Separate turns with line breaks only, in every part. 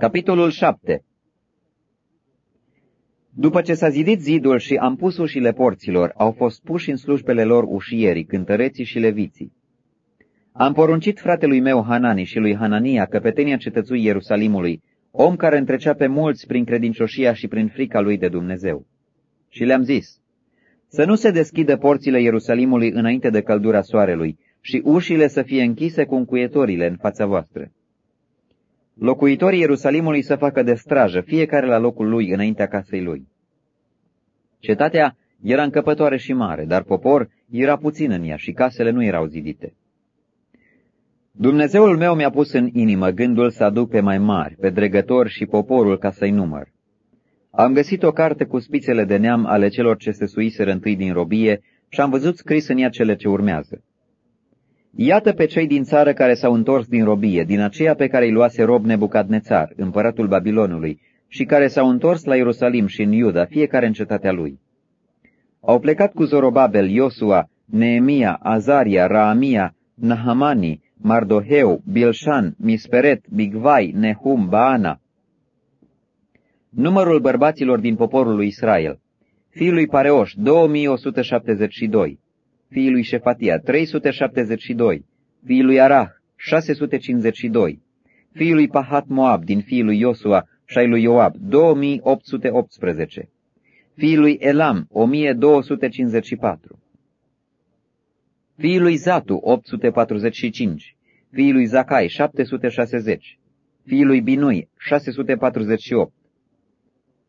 Capitolul 7 După ce s-a zidit zidul și am pus ușile porților, au fost puși în slujbele lor ușierii, cântăreții și leviții. Am poruncit fratelui meu Hanani și lui Hanania, căpetenia cetățui Ierusalimului, om care întrecea pe mulți prin credincioșia și prin frica lui de Dumnezeu. Și le-am zis, să nu se deschidă porțile Ierusalimului înainte de căldura soarelui și ușile să fie închise cu încuietorile în fața voastră. Locuitorii Ierusalimului să facă de strajă, fiecare la locul lui, înaintea casei lui. Cetatea era încăpătoare și mare, dar popor era puțin în ea și casele nu erau zidite. Dumnezeul meu mi-a pus în inimă gândul să aduc pe mai mari, pe dregători și poporul ca să-i număr. Am găsit o carte cu spițele de neam ale celor ce se suiseră întâi din robie și am văzut scris în ea cele ce urmează. Iată pe cei din țară care s-au întors din robie, din aceea pe care îi luase rob Nebucadnețar, împăratul Babilonului, și care s-au întors la Ierusalim și în Iuda, fiecare în cetatea lui. Au plecat cu Zorobabel, Iosua, Neemia, Azaria, Raamia, Nahamani, Mardoheu, Bilshan, Misperet, Bigvai, Nehum, Baana. Numărul bărbaților din poporul lui Israel. Fiul lui Pareoș, 2172 fiii lui Șefatia, 372, fiii lui Arah, 652, fiii lui Pahat Moab din fiii lui Iosua și ai lui Ioab, 2818, fiii lui Elam, 1254, fiii lui Zatu, 845, fiii lui Zacai, 760, fiii lui Binui, 648,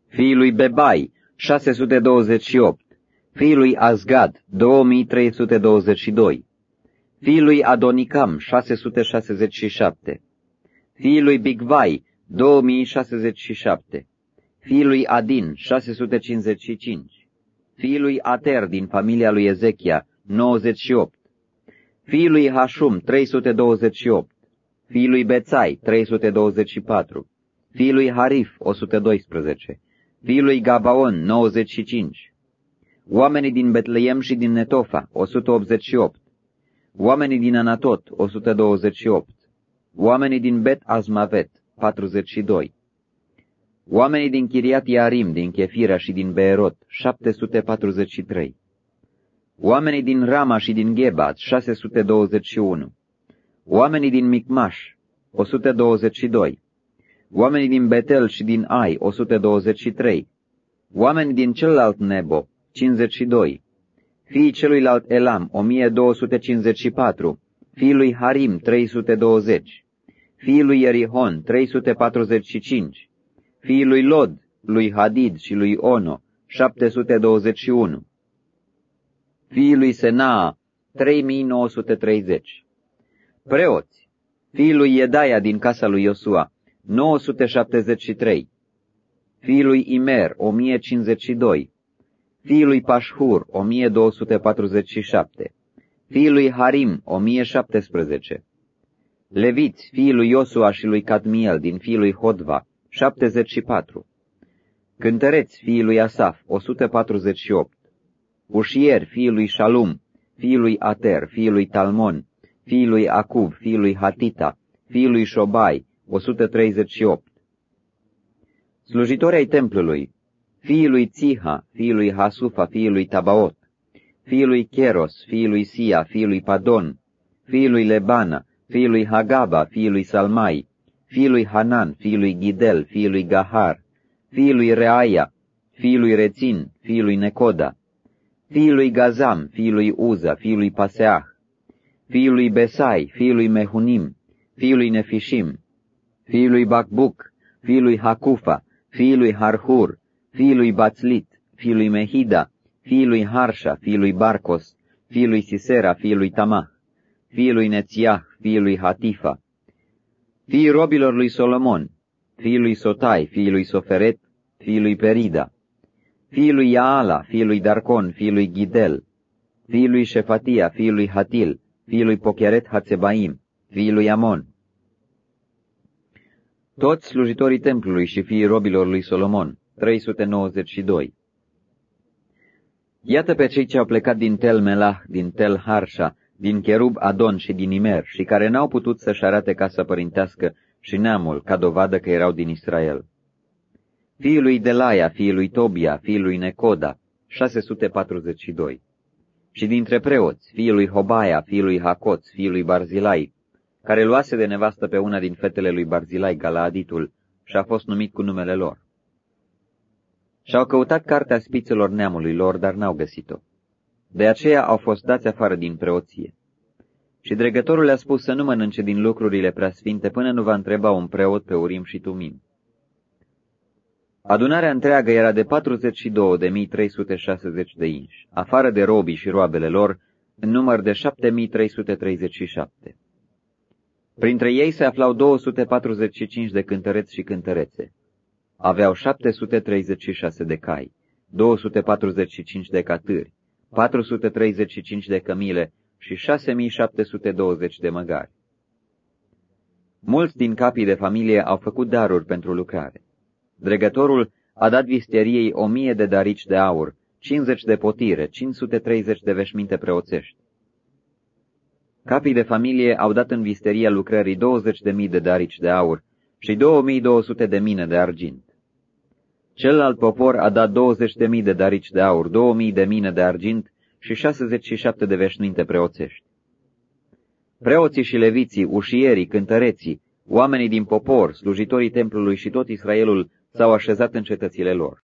fiii lui Bebai, 628, fiul lui Azgad, 2322, fiul lui Adonicam, 667, fiul lui Bigvai, 2067, fiul lui Adin, 655, fiul lui Ater din familia lui Ezechia, 98, fiul lui Hashum, 328, fiul lui Bețai, 324, fiul lui Harif, 112, fiul lui Gabaon, 95, Oamenii din Betleem și din Netofa, 188. Oamenii din Anatot, 128. Oamenii din Bet Azmavet, 42. Oamenii din Chiriat Iarim, din Chefira și din Beerot, 743. Oamenii din Rama și din Gebat, 621. Oamenii din Micmaș, 122. Oamenii din Betel și din Ai, 123. Oamenii din celălalt Nebo, 52. Fiii celuilalt Elam, 1254. Fiii lui Harim, 320. Fiii lui Erihon, 345. Fiii lui Lod, lui Hadid și lui Ono, 721. Fiii lui Senaa, 3930. Preoți, fiii lui Iedaia din casa lui Iosua, 973. Fiii lui Imer, 1052 fiul lui Pașhur, 1247, fiul lui Harim, 1017, Leviți, fiul lui Iosua și lui Cadmiel, din fiul lui Hodva, 74, Cântăreți, fiul lui Asaf, 148, Ușier, fiul lui Shalum, fiul lui Ater, fiul lui Talmon, fiul lui Acuv, fiul lui Hatita, fiul lui Shobai, 138. Slujitori ai templului, fiul lui Țiha, fiul lui Hasufa, fiul lui Tabaot, fiul lui Cheros, fiul lui Sia, fiul lui Padon, fiul lui Lebana, fiul lui Hagaba, fiul lui Salmai, fiul lui Hanan, fiul lui Ghidel, fiul lui Gahar, fiul lui Reaia, fiul lui Rețin, fiul lui Necoda, fiul lui Gazam, fiul lui Uza, fiul lui Paseah, fiul lui Besai, fiul lui Mehunim, fiul lui Nefishim, fiul lui Bacbuc, fiul lui Hakufa, fiul lui Harhur, fiul lui Bațlit, fiul lui Mehida, fiul lui Harsha, fiul lui Barcos, fiul lui Sisera, fiul lui Tamah, fiul lui Nețiah, fiul lui Hatifa, fiul robilor lui Solomon, fiul lui Sotai, fiul lui Soferet, fiul lui Perida, fiul lui Iaala, fiul lui Darcon, fiul lui Ghidel, fiul lui Șefatia, fiul lui Hatil, fiul lui Pocheret Hatzebaim, fiul lui Amon. Toți slujitorii templului și fiii robilor lui Solomon, 392 Iată pe cei ce au plecat din Tel Melah, din Tel Harsha, din Cherub Adon și din Imer, și care n-au putut să-și arate casa părintească și neamul, ca dovadă că erau din Israel. Fiul lui Delaia, fiul lui Tobia, fiul lui Necoda, 642. Și dintre preoți, fiul lui Hobaia, fiul lui Hacoț, fiul lui Barzilai, care luase de nevastă pe una din fetele lui Barzilai, Galaaditul, și a fost numit cu numele lor. Și-au căutat cartea spițelor neamului lor, dar n-au găsit-o. De aceea au fost dați afară din preoție. Și dregătorul le-a spus să nu mănânce din lucrurile preasfinte până nu va întreba un preot pe Urim și Tumim. Adunarea întreagă era de 42.360 de inși, afară de robii și roabele lor, în număr de 7.337. Printre ei se aflau 245 de cântăreți și cântărețe. Aveau 736 de cai, 245 de catâri, 435 de cămile și 6720 de măgari. Mulți din capii de familie au făcut daruri pentru lucrare. Dregătorul a dat visteriei o mie de darici de aur, 50 de potire, 530 de veșminte preoțești. Capii de familie au dat în visteria lucrării 20.000 de darici de aur și 2.200 de mine de argint. Celălalt popor a dat 20.000 de darici de aur, 2.000 de mine de argint și 67 de veșminte preoțești. Preoții și leviții, ușierii, cântăreții, oamenii din popor, slujitorii templului și tot Israelul s-au așezat în cetățile lor.